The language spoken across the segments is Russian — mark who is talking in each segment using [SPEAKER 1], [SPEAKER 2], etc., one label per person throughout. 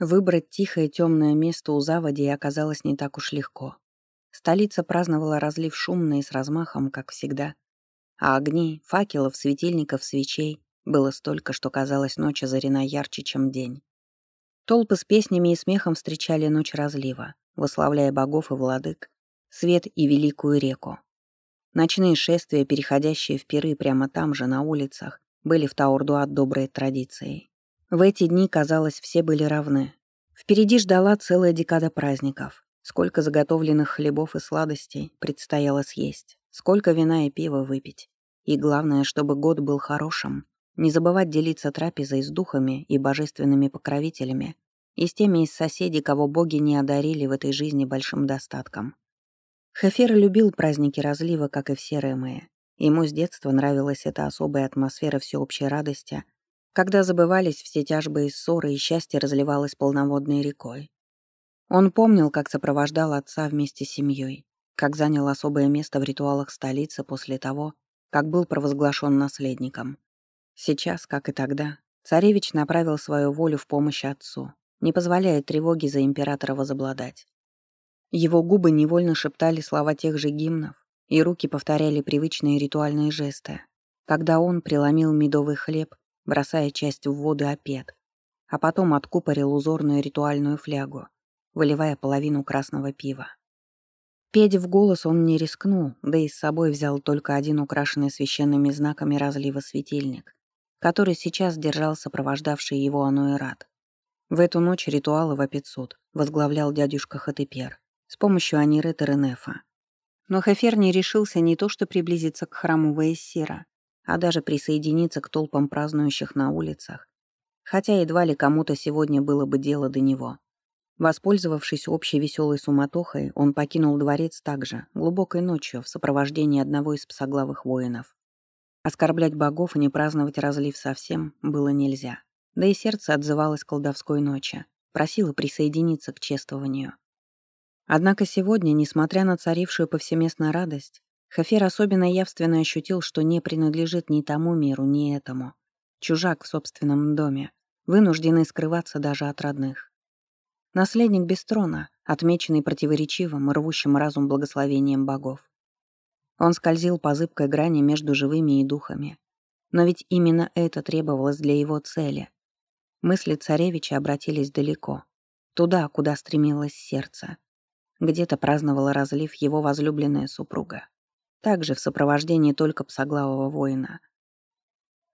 [SPEAKER 1] Выбрать тихое темное место у заводи оказалось не так уж легко. Столица праздновала разлив шумно и с размахом, как всегда. А огней, факелов, светильников, свечей было столько, что казалось ночь озарена ярче, чем день. Толпы с песнями и смехом встречали ночь разлива, вославляя богов и владык, свет и великую реку. Ночные шествия, переходящие в пиры прямо там же, на улицах, были в Таурдуат доброй традицией. В эти дни, казалось, все были равны. Впереди ждала целая декада праздников. Сколько заготовленных хлебов и сладостей предстояло съесть, сколько вина и пива выпить. И главное, чтобы год был хорошим. Не забывать делиться трапезой с духами и божественными покровителями, и с теми из соседей, кого боги не одарили в этой жизни большим достатком. Хефер любил праздники разлива, как и все ремые. Ему с детства нравилась эта особая атмосфера всеобщей радости, когда забывались все тяжбы и ссоры, и счастье разливалось полноводной рекой. Он помнил, как сопровождал отца вместе с семьей, как занял особое место в ритуалах столицы после того, как был провозглашен наследником. Сейчас, как и тогда, царевич направил свою волю в помощь отцу, не позволяя тревоге за императора возобладать. Его губы невольно шептали слова тех же гимнов, и руки повторяли привычные ритуальные жесты, когда он преломил медовый хлеб бросая часть в воды опет, а потом откупорил узорную ритуальную флягу, выливая половину красного пива. Петь в голос он не рискнул, да и с собой взял только один украшенный священными знаками разлива светильник, который сейчас держал сопровождавший его Ануэрат. В эту ночь ритуалы в Апицуд возглавлял дядюшка Хатепер с помощью Анирета Ренефа. Но Хефер не решился не то что приблизиться к храму Ваессира, а даже присоединиться к толпам празднующих на улицах, хотя едва ли кому-то сегодня было бы дело до него. Воспользовавшись общей веселой суматохой, он покинул дворец также, глубокой ночью, в сопровождении одного из псоглавых воинов. Оскорблять богов и не праздновать разлив совсем было нельзя. Да и сердце отзывалось колдовской ночи, просило присоединиться к чествованию. Однако сегодня, несмотря на царившую повсеместно радость, Хафер особенно явственно ощутил, что не принадлежит ни тому миру, ни этому. Чужак в собственном доме, вынужденный скрываться даже от родных. Наследник без трона, отмеченный противоречивым, рвущим разум благословением богов. Он скользил по зыбкой грани между живыми и духами. Но ведь именно это требовалось для его цели. Мысли царевича обратились далеко, туда, куда стремилось сердце. Где-то праздновала разлив его возлюбленная супруга также в сопровождении только псоглавого воина.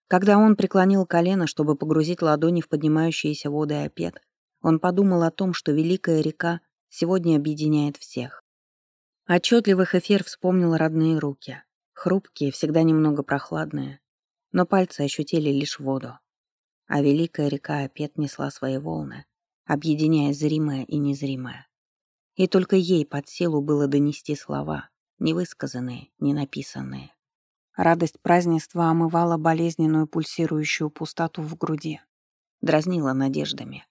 [SPEAKER 1] Когда он преклонил колено, чтобы погрузить ладони в поднимающиеся воды опет, он подумал о том, что Великая река сегодня объединяет всех. Отчетливых эфир вспомнил родные руки, хрупкие, всегда немного прохладные, но пальцы ощутили лишь воду. А Великая река опет несла свои волны, объединяя зримое и незримое. И только ей под силу было донести слова, невысказанные, не написанные. Радость празднества омывала болезненную пульсирующую пустоту в груди, дразнила надеждами.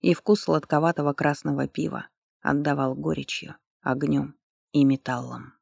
[SPEAKER 1] И вкус сладковатого красного пива отдавал горечью, огнем и металлом.